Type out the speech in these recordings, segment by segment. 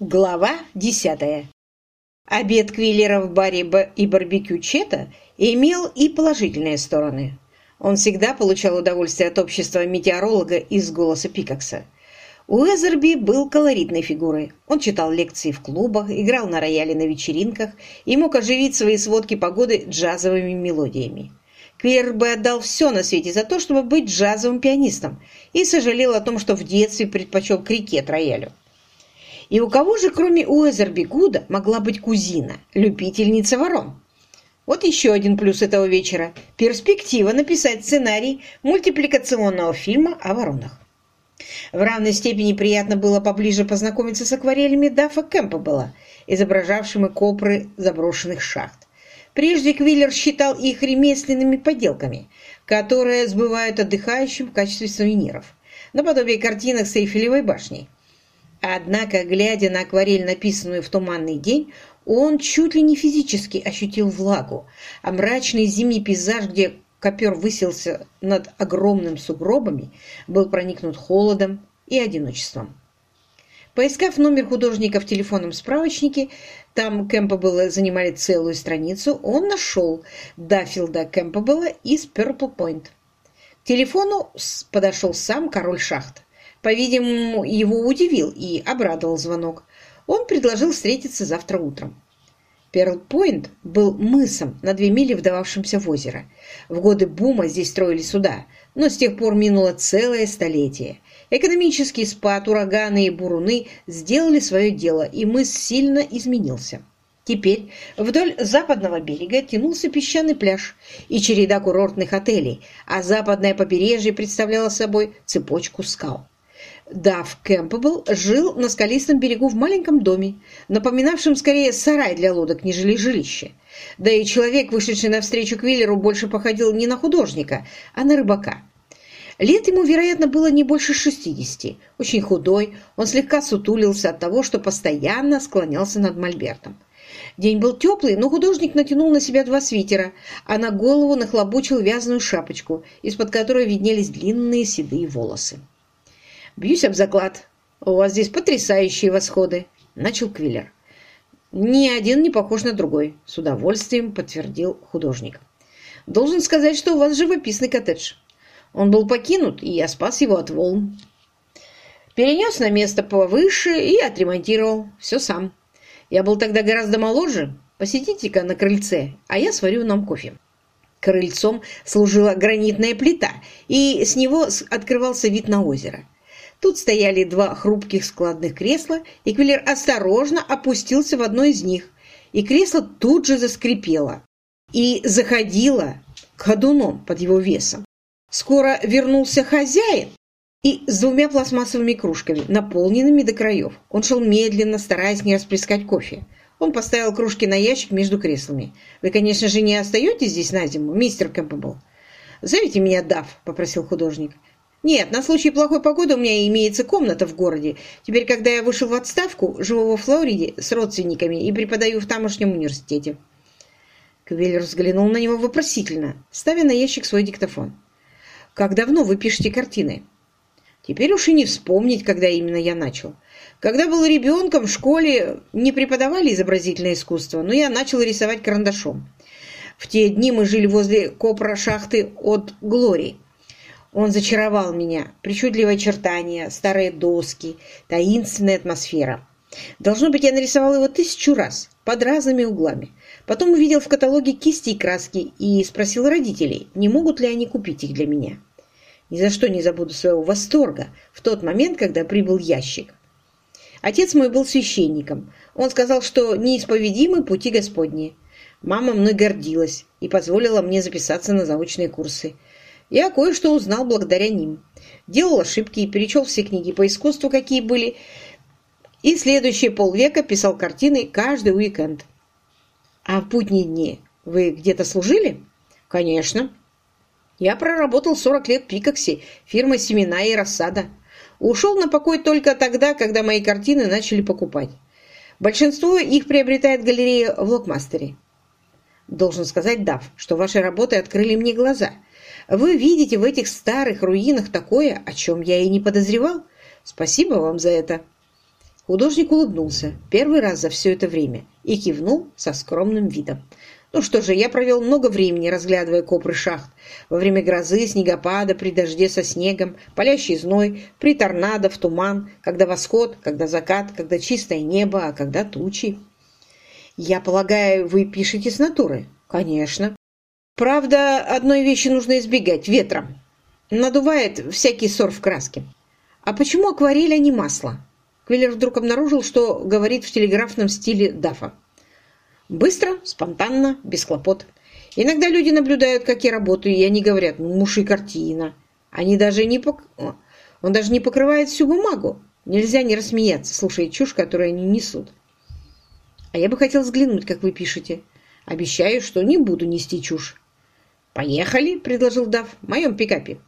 Глава десятая. Обед Квиллера в баре и барбекю Чета имел и положительные стороны. Он всегда получал удовольствие от общества метеоролога из голоса Пикакса. Уэзерби был колоритной фигурой. Он читал лекции в клубах, играл на рояле на вечеринках и мог оживить свои сводки погоды джазовыми мелодиями. Квиллер бы отдал все на свете за то, чтобы быть джазовым пианистом, и сожалел о том, что в детстве предпочел крикет роялю. И у кого же, кроме Уэзерби Гуда, могла быть кузина, любительница ворон? Вот еще один плюс этого вечера – перспектива написать сценарий мультипликационного фильма о воронах. В равной степени приятно было поближе познакомиться с акварелями Даффа Кэмпбелла, изображавшими копры заброшенных шахт. Прежде Квиллер считал их ремесленными поделками, которые сбывают отдыхающим в качестве сувениров, наподобие картинок с Эйфелевой башней. Однако, глядя на акварель, написанную в туманный день, он чуть ли не физически ощутил влагу, а мрачный зимний пейзаж, где копер высился над огромным сугробами, был проникнут холодом и одиночеством. Поискав номер художника в телефонном справочнике, там Кэмпбелла занимали целую страницу, он нашел Даффилда Кэмпбелла из Purple Point. К телефону подошел сам король шахт. По-видимому, его удивил и обрадовал звонок. Он предложил встретиться завтра утром. Перл-Пойнт был мысом на две мили вдававшимся в озеро. В годы бума здесь строили суда, но с тех пор минуло целое столетие. Экономический спад, ураганы и буруны сделали свое дело, и мыс сильно изменился. Теперь вдоль западного берега тянулся песчаный пляж и череда курортных отелей, а западное побережье представляло собой цепочку скал. Дав Кэмпбелл жил на скалистом берегу в маленьком доме, напоминавшем скорее сарай для лодок, нежели жилище. Да и человек, вышедший навстречу Квиллеру, больше походил не на художника, а на рыбака. Лет ему, вероятно, было не больше шестидесяти. Очень худой, он слегка сутулился от того, что постоянно склонялся над мольбертом. День был теплый, но художник натянул на себя два свитера, а на голову нахлобучил вязаную шапочку, из-под которой виднелись длинные седые волосы. «Бьюсь об заклад. У вас здесь потрясающие восходы», — начал Квиллер. «Ни один не похож на другой», — с удовольствием подтвердил художник. «Должен сказать, что у вас живописный коттедж. Он был покинут, и я спас его от волн. Перенес на место повыше и отремонтировал. Все сам. Я был тогда гораздо моложе. Посидите-ка на крыльце, а я сварю нам кофе». Крыльцом служила гранитная плита, и с него открывался вид на озеро. Тут стояли два хрупких складных кресла, и Квиллер осторожно опустился в одно из них, и кресло тут же заскрипело и заходило ходуном под его весом. Скоро вернулся хозяин и с двумя пластмассовыми кружками, наполненными до краев. Он шел медленно, стараясь не расплескать кофе. Он поставил кружки на ящик между креслами. «Вы, конечно же, не остаетесь здесь на зиму, мистер Кэмпбелл?» «Зовите меня Дав», — попросил художник. «Нет, на случай плохой погоды у меня имеется комната в городе. Теперь, когда я вышел в отставку, живу во Флориде с родственниками и преподаю в тамошнем университете». Квиллер взглянул на него вопросительно, ставя на ящик свой диктофон. «Как давно вы пишете картины?» «Теперь уж и не вспомнить, когда именно я начал. Когда был ребенком, в школе не преподавали изобразительное искусство, но я начал рисовать карандашом. В те дни мы жили возле копра шахты от Глории. Он зачаровал меня. Причудливые очертания, старые доски, таинственная атмосфера. Должно быть, я нарисовал его тысячу раз, под разными углами. Потом увидел в каталоге кисти и краски и спросил родителей, не могут ли они купить их для меня. Ни за что не забуду своего восторга в тот момент, когда прибыл ящик. Отец мой был священником. Он сказал, что неисповедимы пути Господни. Мама мной гордилась и позволила мне записаться на заочные курсы. Я кое-что узнал благодаря ним. Делал ошибки и перечел все книги по искусству, какие были, и следующие полвека писал картины каждый уикенд. А в будние дни вы где-то служили? Конечно. Я проработал 40 лет в Пикоксе, фирма «Семена и рассада». Ушел на покой только тогда, когда мои картины начали покупать. Большинство их приобретает галерея в Локмастере. Должен сказать, Дав, что ваши работы открыли мне глаза – вы видите в этих старых руинах такое, о чем я и не подозревал. Спасибо вам за это. Художник улыбнулся первый раз за все это время и кивнул со скромным видом. Ну что же, я провел много времени, разглядывая копры шахт. Во время грозы, снегопада, при дожде со снегом, палящий зной, при торнадо, в туман, когда восход, когда закат, когда чистое небо, а когда тучи. Я полагаю, вы пишете с натуры? Конечно. Правда, одной вещи нужно избегать – ветром. Надувает всякий ссор в краске. А почему акварель, а не масло? Квиллер вдруг обнаружил, что говорит в телеграфном стиле Дафа. Быстро, спонтанно, без хлопот. Иногда люди наблюдают, как я работаю, и они говорят, муж и картина. Они даже не пок... Он даже не покрывает всю бумагу. Нельзя не рассмеяться, слушая чушь, которую они несут. А я бы хотел взглянуть, как вы пишете. Обещаю, что не буду нести чушь. «Поехали», — предложил Дав, — «в моем пикапе».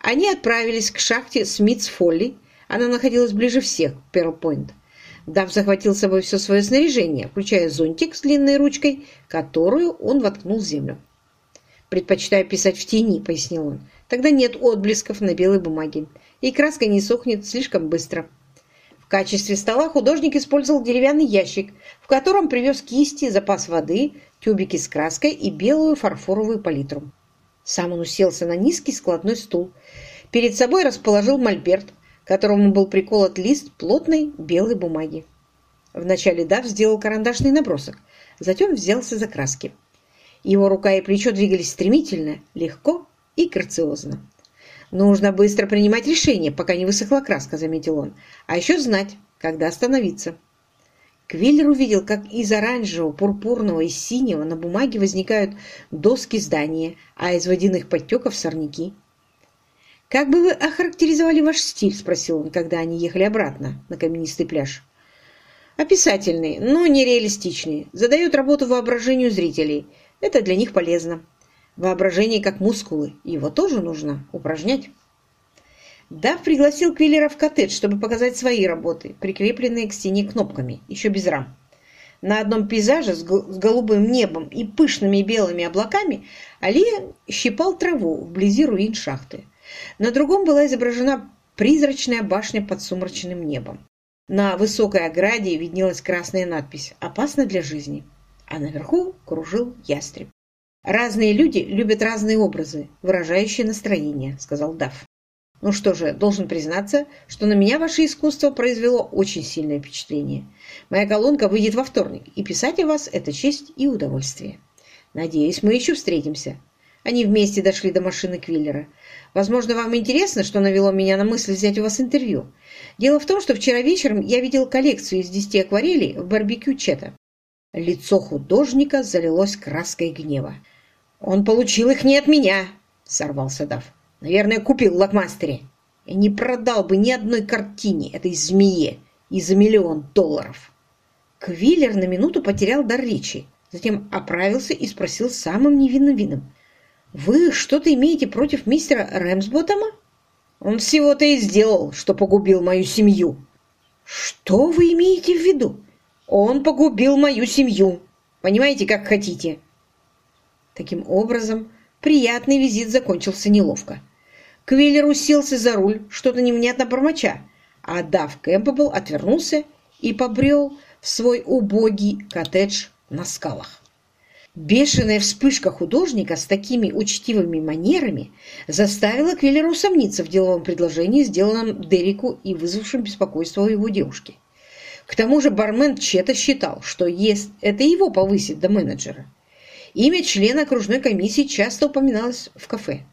Они отправились к шахте Смитс-Фолли. Она находилась ближе всех к Перл-Пойнт. Дав захватил с собой все свое снаряжение, включая зонтик с длинной ручкой, которую он воткнул в землю. «Предпочитаю писать в тени», — пояснил он. «Тогда нет отблесков на белой бумаге, и краска не сохнет слишком быстро». В качестве стола художник использовал деревянный ящик, в котором привез кисти, запас воды, тюбики с краской и белую фарфоровую палитру. Сам он уселся на низкий складной стул. Перед собой расположил мольберт, к которому был приколот лист плотной белой бумаги. Вначале Дав сделал карандашный набросок, затем взялся за краски. Его рука и плечо двигались стремительно, легко и грациозно. «Нужно быстро принимать решение, пока не высохла краска», — заметил он. «А еще знать, когда остановиться». Квиллер увидел, как из оранжевого, пурпурного и синего на бумаге возникают доски здания, а из водяных подтеков сорняки. «Как бы вы охарактеризовали ваш стиль?» – спросил он, когда они ехали обратно на каменистый пляж. «Описательный, но нереалистичный. Задает работу воображению зрителей. Это для них полезно. Воображение как мускулы. Его тоже нужно упражнять». Дав пригласил Квиллера в коттедж, чтобы показать свои работы, прикрепленные к стене кнопками, еще без рам. На одном пейзаже с голубым небом и пышными белыми облаками Алия щипал траву вблизи руин шахты. На другом была изображена призрачная башня под сумрачным небом. На высокой ограде виднелась красная надпись «Опасно для жизни», а наверху кружил ястреб. «Разные люди любят разные образы, выражающие настроение», — сказал Дафф. «Ну что же, должен признаться, что на меня ваше искусство произвело очень сильное впечатление. Моя колонка выйдет во вторник, и писать о вас – это честь и удовольствие. Надеюсь, мы еще встретимся». Они вместе дошли до машины Квиллера. Возможно, вам интересно, что навело меня на мысль взять у вас интервью. Дело в том, что вчера вечером я видел коллекцию из десяти акварелей в барбекю Чета. Лицо художника залилось краской гнева. «Он получил их не от меня!» — сорвался Дав. «Наверное, купил в лакмастере. И не продал бы ни одной картине этой змее и за миллион долларов». Квиллер на минуту потерял дар речи, затем оправился и спросил самым невинным видом. «Вы что-то имеете против мистера Рэмсботтома? Он всего-то и сделал, что погубил мою семью». «Что вы имеете в виду?» «Он погубил мою семью. Понимаете, как хотите». Таким образом, приятный визит закончился неловко. Квиллер уселся за руль, что-то невнятно бормоча, а Дав Кэмпбелл отвернулся и побрел в свой убогий коттедж на скалах. Бешеная вспышка художника с такими учтивыми манерами заставила Квиллера усомниться в деловом предложении, сделанном Дереку и вызвавшем беспокойство у его девушки. К тому же бармен Чета считал, что есть, это его повысит до менеджера. Имя члена окружной комиссии часто упоминалось в кафе.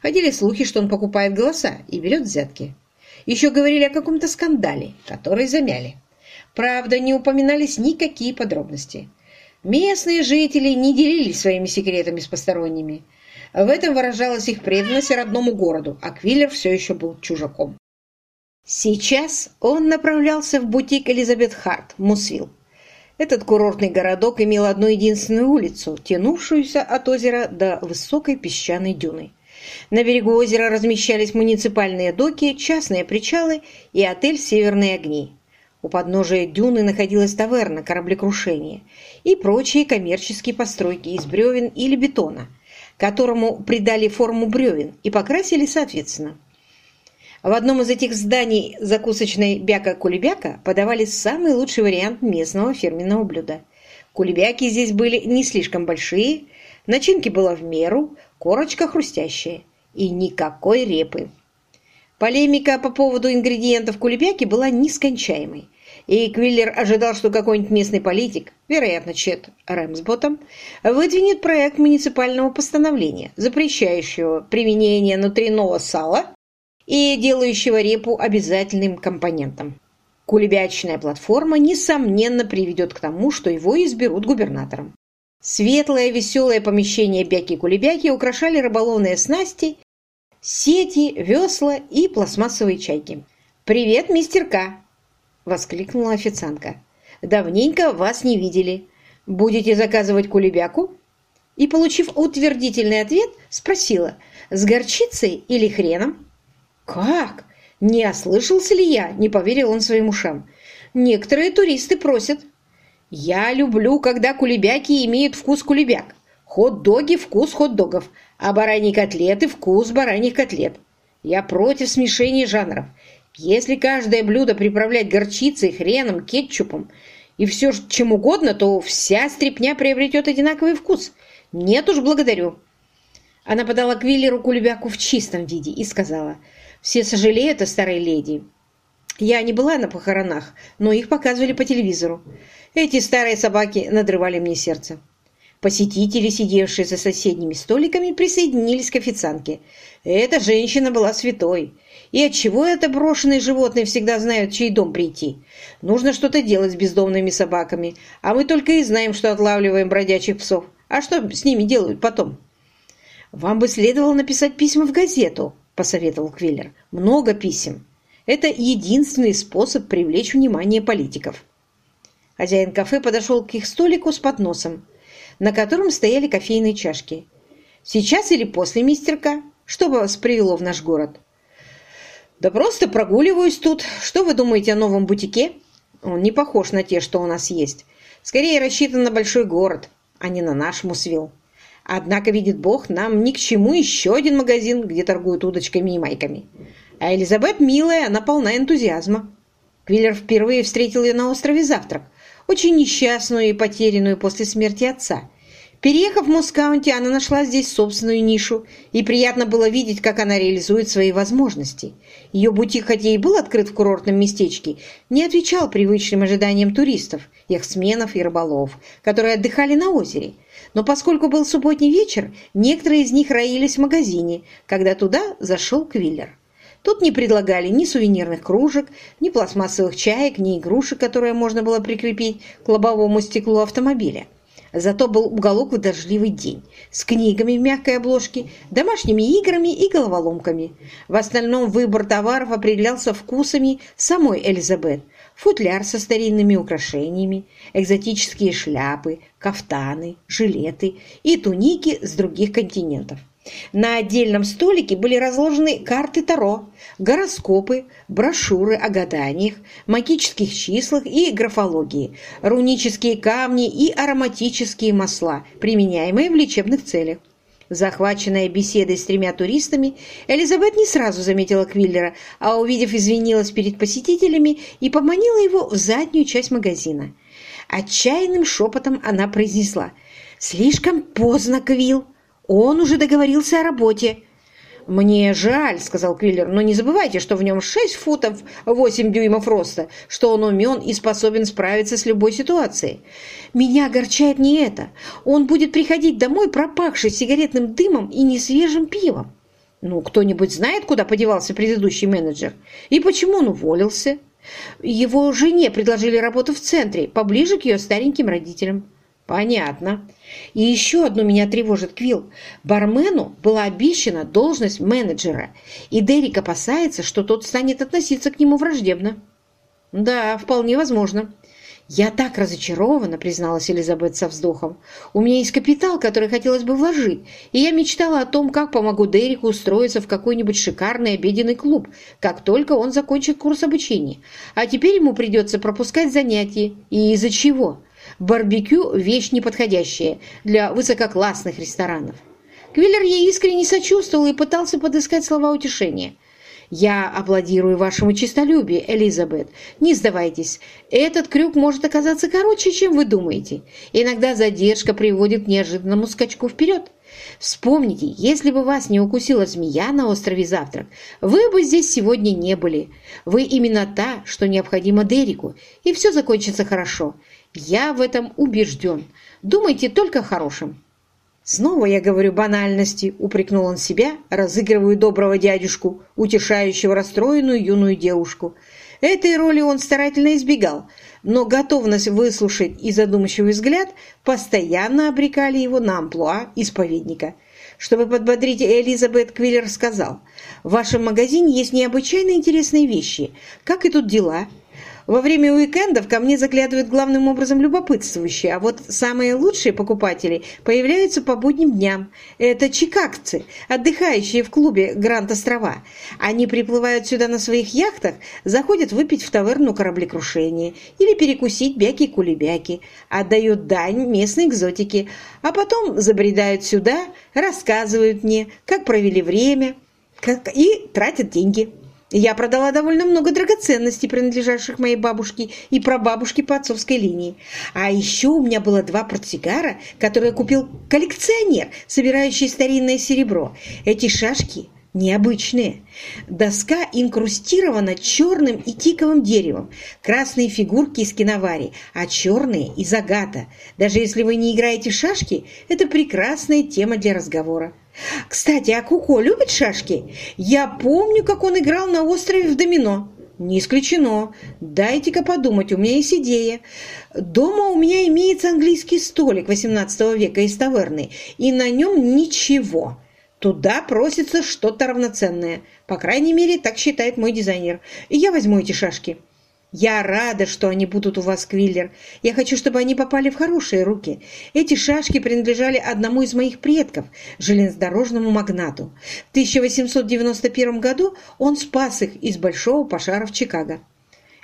Ходили слухи, что он покупает голоса и берет взятки. Еще говорили о каком-то скандале, который замяли. Правда, не упоминались никакие подробности. Местные жители не делились своими секретами с посторонними. В этом выражалась их преданность родному городу, а Квиллер все еще был чужаком. Сейчас он направлялся в бутик Элизабет Харт, Мусвилл. Этот курортный городок имел одну единственную улицу, тянувшуюся от озера до высокой песчаной дюны. На берегу озера размещались муниципальные доки, частные причалы и отель «Северные огни». У подножия дюны находилась таверна кораблекрушения и прочие коммерческие постройки из бревен или бетона, которому придали форму бревен и покрасили соответственно. В одном из этих зданий закусочной бяка-кулебяка подавали самый лучший вариант местного фирменного блюда. Кулебяки здесь были не слишком большие, начинки было в меру, корочка хрустящая и никакой репы. Полемика по поводу ингредиентов кулебяки была нескончаемой, и Квиллер ожидал, что какой-нибудь местный политик, вероятно, Чет Рэмсботом, выдвинет проект муниципального постановления, запрещающего применение внутреннего сала и делающего репу обязательным компонентом. Кулебячная платформа, несомненно, приведет к тому, что его изберут губернатором. Светлое, веселое помещение бяки-кулебяки украшали рыболовные снасти, сети, весла и пластмассовые чайки. «Привет, мистер К!» – воскликнула официантка. «Давненько вас не видели. Будете заказывать кулебяку?» И, получив утвердительный ответ, спросила, с горчицей или хреном? «Как? Не ослышался ли я?» – не поверил он своим ушам. «Некоторые туристы просят». «Я люблю, когда кулебяки имеют вкус кулебяк. Хот-доги – вкус хот-догов, а бараньи котлеты – вкус бараньих котлет. Я против смешения жанров. Если каждое блюдо приправлять горчицей, хреном, кетчупом и все чем угодно, то вся стряпня приобретет одинаковый вкус. Нет уж, благодарю». Она подала Квиллеру кулебяку в чистом виде и сказала – все сожалеют о старой леди. Я не была на похоронах, но их показывали по телевизору. Эти старые собаки надрывали мне сердце. Посетители, сидевшие за соседними столиками, присоединились к официантке. Эта женщина была святой. И отчего это брошенные животные всегда знают, чей дом прийти? Нужно что-то делать с бездомными собаками, а мы только и знаем, что отлавливаем бродячих псов. А что с ними делают потом? Вам бы следовало написать письма в газету, посоветовал Квиллер. «Много писем. Это единственный способ привлечь внимание политиков». Хозяин кафе подошел к их столику с подносом, на котором стояли кофейные чашки. «Сейчас или после, мистерка? Что вас привело в наш город?» «Да просто прогуливаюсь тут. Что вы думаете о новом бутике?» «Он не похож на те, что у нас есть. Скорее рассчитан на большой город, а не на наш Мусвилл. Однако, видит Бог, нам ни к чему еще один магазин, где торгуют удочками и майками. А Элизабет милая, она полна энтузиазма. Квиллер впервые встретил ее на острове Завтрак, очень несчастную и потерянную после смерти отца. Переехав в Москаунти, она нашла здесь собственную нишу, и приятно было видеть, как она реализует свои возможности. Ее бутик, хотя и был открыт в курортном местечке, не отвечал привычным ожиданиям туристов, яхтсменов и рыболов, которые отдыхали на озере – но поскольку был субботний вечер, некоторые из них роились в магазине, когда туда зашел Квиллер. Тут не предлагали ни сувенирных кружек, ни пластмассовых чаек, ни игрушек, которые можно было прикрепить к лобовому стеклу автомобиля. Зато был уголок в дождливый день, с книгами в мягкой обложке, домашними играми и головоломками. В остальном выбор товаров определялся вкусами самой Элизабет – футляр со старинными украшениями, экзотические шляпы, кафтаны, жилеты и туники с других континентов. На отдельном столике были разложены карты Таро, гороскопы, брошюры о гаданиях, магических числах и графологии, рунические камни и ароматические масла, применяемые в лечебных целях. Захваченная беседой с тремя туристами, Элизабет не сразу заметила Квиллера, а увидев, извинилась перед посетителями и поманила его в заднюю часть магазина. Отчаянным шепотом она произнесла «Слишком поздно, Квилл! Он уже договорился о работе!» «Мне жаль», — сказал Квиллер, «но не забывайте, что в нем 6 футов 8 дюймов роста, что он умен и способен справиться с любой ситуацией. Меня огорчает не это. Он будет приходить домой, пропахший сигаретным дымом и несвежим пивом. Ну, кто-нибудь знает, куда подевался предыдущий менеджер? И почему он уволился? Его жене предложили работу в центре, поближе к ее стареньким родителям. Понятно. И еще одно меня тревожит, Квилл. Бармену была обещана должность менеджера, и Дерек опасается, что тот станет относиться к нему враждебно. Да, вполне возможно. «Я так разочарована», — призналась Элизабет со вздохом. «У меня есть капитал, который хотелось бы вложить, и я мечтала о том, как помогу Дереку устроиться в какой-нибудь шикарный обеденный клуб, как только он закончит курс обучения. А теперь ему придется пропускать занятия. И из-за чего? Барбекю – вещь неподходящая для высококлассных ресторанов. Квиллер ей искренне сочувствовал и пытался подыскать слова утешения. Я аплодирую вашему честолюбию, Элизабет. Не сдавайтесь. Этот крюк может оказаться короче, чем вы думаете. Иногда задержка приводит к неожиданному скачку вперед. Вспомните, если бы вас не укусила змея на острове Завтрак, вы бы здесь сегодня не были. Вы именно та, что необходимо Дереку, и все закончится хорошо. Я в этом убежден. Думайте только о хорошем. «Снова я говорю банальности», — упрекнул он себя, разыгрывая доброго дядюшку, утешающего расстроенную юную девушку. Этой роли он старательно избегал, но готовность выслушать и задумчивый взгляд постоянно обрекали его на амплуа исповедника. Чтобы подбодрить Элизабет, Квиллер сказал, «В вашем магазине есть необычайно интересные вещи. Как и тут дела?» Во время уикендов ко мне заглядывают главным образом любопытствующие, а вот самые лучшие покупатели появляются по будним дням. Это чикагцы, отдыхающие в клубе Гранд-Острова. Они приплывают сюда на своих яхтах, заходят выпить в таверну кораблекрушения или перекусить бяки-кулебяки, отдают дань местной экзотике, а потом забредают сюда, рассказывают мне, как провели время как... и тратят деньги. Я продала довольно много драгоценностей, принадлежавших моей бабушке и прабабушке по отцовской линии. А еще у меня было два портсигара, которые купил коллекционер, собирающий старинное серебро. Эти шашки необычные. Доска инкрустирована черным и тиковым деревом, красные фигурки из киновари, а черные из агата. Даже если вы не играете в шашки, это прекрасная тема для разговора. Кстати, а Куко любит шашки? Я помню, как он играл на острове в домино. Не исключено. Дайте-ка подумать, у меня есть идея. Дома у меня имеется английский столик XVIII века из таверны, и на нем ничего. Туда просится что-то равноценное. По крайней мере, так считает мой дизайнер. И я возьму эти шашки. Я рада, что они будут у вас, Квиллер. Я хочу, чтобы они попали в хорошие руки. Эти шашки принадлежали одному из моих предков, железнодорожному магнату. В 1891 году он спас их из большого пожара в Чикаго.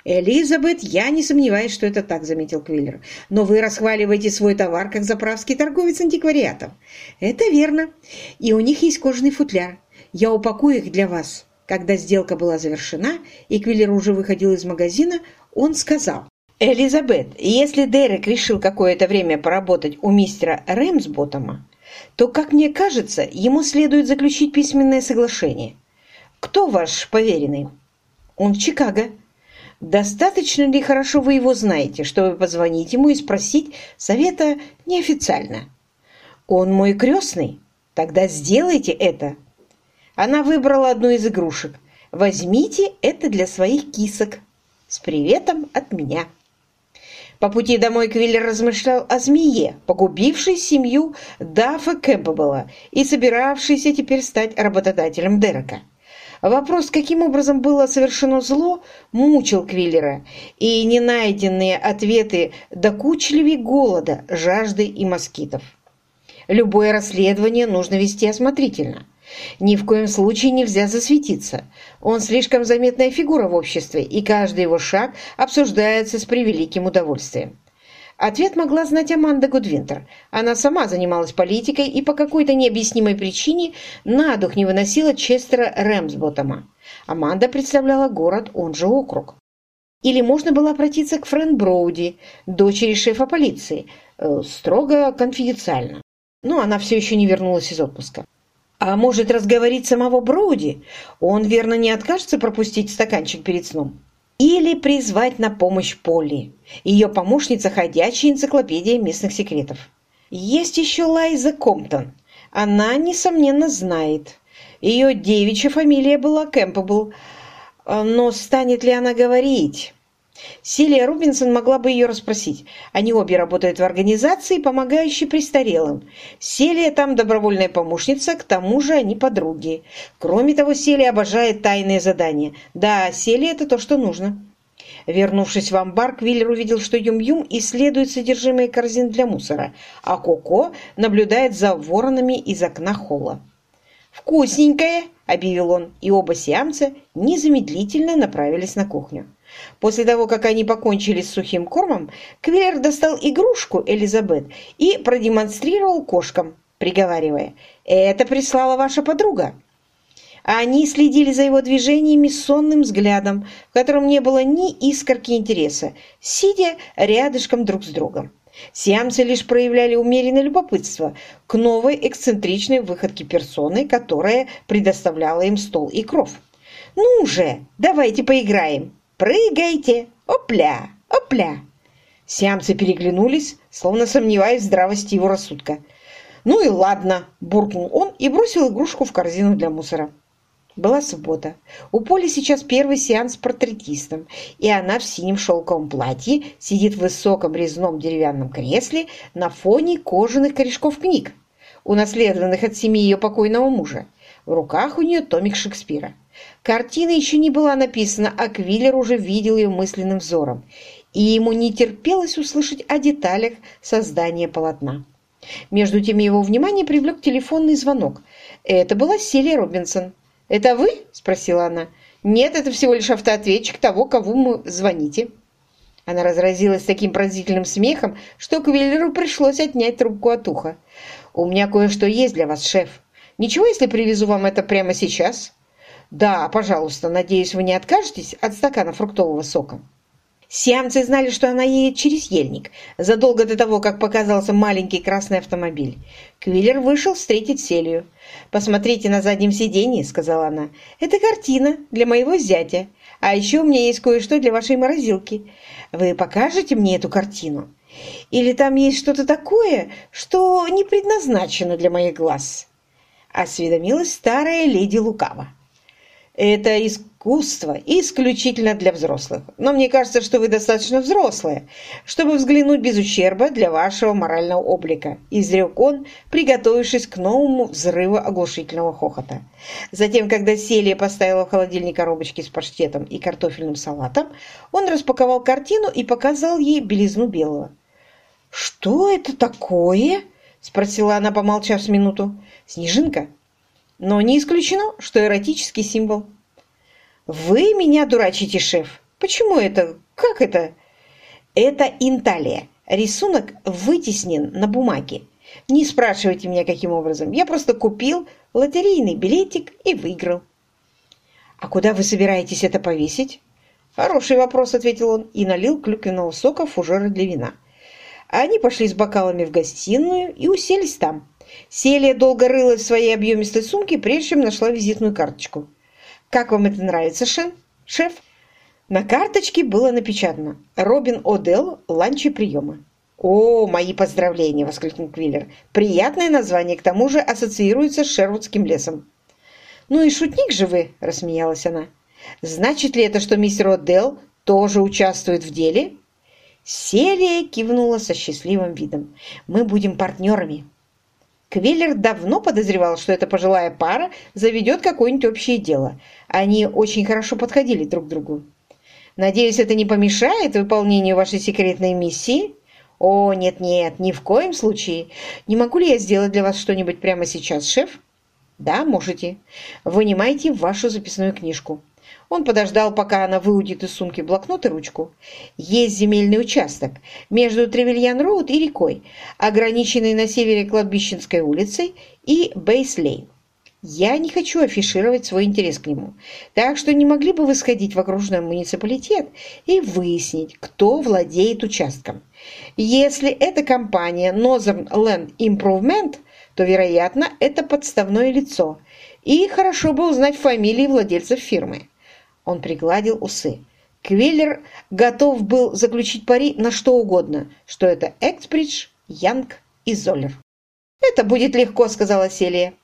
«Элизабет, я не сомневаюсь, что это так», — заметил Квиллер. «Но вы расхваливаете свой товар, как заправский торговец антиквариатом». «Это верно. И у них есть кожаный футляр. Я упакую их для вас». Когда сделка была завершена и Квиллер уже выходил из магазина, он сказал, «Элизабет, если Дерек решил какое-то время поработать у мистера Рэмсботтома, то, как мне кажется, ему следует заключить письменное соглашение. Кто ваш поверенный?» «Он в Чикаго». «Достаточно ли хорошо вы его знаете, чтобы позвонить ему и спросить совета неофициально?» «Он мой крестный. Тогда сделайте это она выбрала одну из игрушек. «Возьмите это для своих кисок. С приветом от меня». По пути домой Квиллер размышлял о змее, погубившей семью Даффа Кэмпбелла и собиравшейся теперь стать работодателем Дерека. Вопрос, каким образом было совершено зло, мучил Квиллера, и ненайденные ответы докучливее голода, жажды и москитов. Любое расследование нужно вести осмотрительно. Ни в коем случае нельзя засветиться. Он слишком заметная фигура в обществе, и каждый его шаг обсуждается с превеликим удовольствием. Ответ могла знать Аманда Гудвинтер. Она сама занималась политикой и по какой-то необъяснимой причине на дух не выносила Честера Рэмсботтома. Аманда представляла город, он же округ. Или можно было обратиться к Фрэн Броуди, дочери шефа полиции, э, строго конфиденциально. Но она все еще не вернулась из отпуска. А может разговорить самого Броуди? Он, верно, не откажется пропустить стаканчик перед сном. Или призвать на помощь Полли. Ее помощница – ходячая энциклопедия местных секретов. Есть еще Лайза Комптон. Она, несомненно, знает. Ее девичья фамилия была Кэмпбелл. Но станет ли она говорить? Силия Рубинсон могла бы ее расспросить. Они обе работают в организации, помогающей престарелым. Селия там добровольная помощница, к тому же они подруги. Кроме того, Селия обожает тайные задания. Да, Селия – это то, что нужно. Вернувшись в амбар, Квиллер увидел, что Юм-Юм исследует содержимое корзин для мусора, а Коко наблюдает за воронами из окна холла. «Вкусненькое!» – объявил он, и оба сиамца незамедлительно направились на кухню. После того, как они покончили с сухим кормом, Квиллер достал игрушку Элизабет и продемонстрировал кошкам, приговаривая, «Это прислала ваша подруга». Они следили за его движениями сонным взглядом, в котором не было ни искорки интереса, сидя рядышком друг с другом. Сиамцы лишь проявляли умеренное любопытство к новой эксцентричной выходке персоны, которая предоставляла им стол и кров. «Ну же, давайте поиграем! Прыгайте! Опля! Опля!» Сиамцы переглянулись, словно сомневаясь в здравости его рассудка. «Ну и ладно!» – буркнул он и бросил игрушку в корзину для мусора. Была суббота. У Поли сейчас первый сеанс с портретистом, и она в синем шелковом платье сидит в высоком резном деревянном кресле на фоне кожаных корешков книг, унаследованных от семьи ее покойного мужа. В руках у нее томик Шекспира. Картина еще не была написана, а Квиллер уже видел ее мысленным взором, и ему не терпелось услышать о деталях создания полотна. Между тем его внимание привлек телефонный звонок. Это была Селия Робинсон. «Это вы?» – спросила она. «Нет, это всего лишь автоответчик того, кого вы звоните». Она разразилась таким пронзительным смехом, что Квиллеру пришлось отнять трубку от уха. «У меня кое-что есть для вас, шеф. Ничего, если привезу вам это прямо сейчас?» «Да, пожалуйста. Надеюсь, вы не откажетесь от стакана фруктового сока?» Сиамцы знали, что она едет через ельник, задолго до того, как показался маленький красный автомобиль. Квиллер вышел встретить Селию. «Посмотрите на заднем сиденье», — сказала она. «Это картина для моего зятя. А еще у меня есть кое-что для вашей морозилки. Вы покажете мне эту картину? Или там есть что-то такое, что не предназначено для моих глаз?» Осведомилась старая леди Лукава. Это искусство исключительно для взрослых. Но мне кажется, что вы достаточно взрослые, чтобы взглянуть без ущерба для вашего морального облика», – изрек он, приготовившись к новому взрыву оглушительного хохота. Затем, когда Селия поставила в холодильник коробочки с паштетом и картофельным салатом, он распаковал картину и показал ей белизну белого. «Что это такое?» – спросила она, помолчав с минуту. «Снежинка?» Но не исключено, что эротический символ. «Вы меня дурачите, шеф! Почему это? Как это?» «Это инталия. Рисунок вытеснен на бумаге. Не спрашивайте меня, каким образом. Я просто купил лотерейный билетик и выиграл». «А куда вы собираетесь это повесить?» «Хороший вопрос», — ответил он и налил клюквенного сока в фужеры для вина. Они пошли с бокалами в гостиную и уселись там. Селия долго рылась в своей объемистой сумке, прежде чем нашла визитную карточку. «Как вам это нравится, Шен? шеф?» На карточке было напечатано «Робин О'Делл. Ланчи приема». «О, мои поздравления!» — воскликнул Квиллер. «Приятное название, к тому же ассоциируется с Шервудским лесом». «Ну и шутник же вы!» — рассмеялась она. «Значит ли это, что мистер О'Делл тоже участвует в деле?» Селия кивнула со счастливым видом. «Мы будем партнерами». Квеллер давно подозревал, что эта пожилая пара заведет какое-нибудь общее дело. Они очень хорошо подходили друг к другу. «Надеюсь, это не помешает выполнению вашей секретной миссии?» «О, нет-нет, ни в коем случае. Не могу ли я сделать для вас что-нибудь прямо сейчас, шеф?» «Да, можете. Вынимайте вашу записную книжку. Он подождал, пока она выудит из сумки блокнот и ручку. Есть земельный участок между Тревельян-Роуд и рекой, ограниченный на севере Кладбищенской улицей и Бейслейн. Я не хочу афишировать свой интерес к нему, так что не могли бы вы сходить в окружной муниципалитет и выяснить, кто владеет участком. Если это компания Northern Land Improvement, то, вероятно, это подставное лицо, и хорошо бы узнать фамилии владельцев фирмы. Он пригладил усы. Квиллер готов был заключить пари на что угодно, что это Эксбридж, Янг и Золлер. «Это будет легко», — сказала Селия.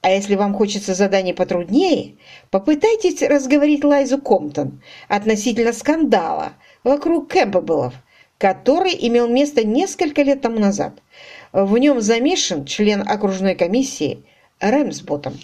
«А если вам хочется задание потруднее, попытайтесь разговорить Лайзу Комптон относительно скандала вокруг Кэмпбеллов, который имел место несколько лет тому назад. В нем замешан член окружной комиссии Рэмсботом.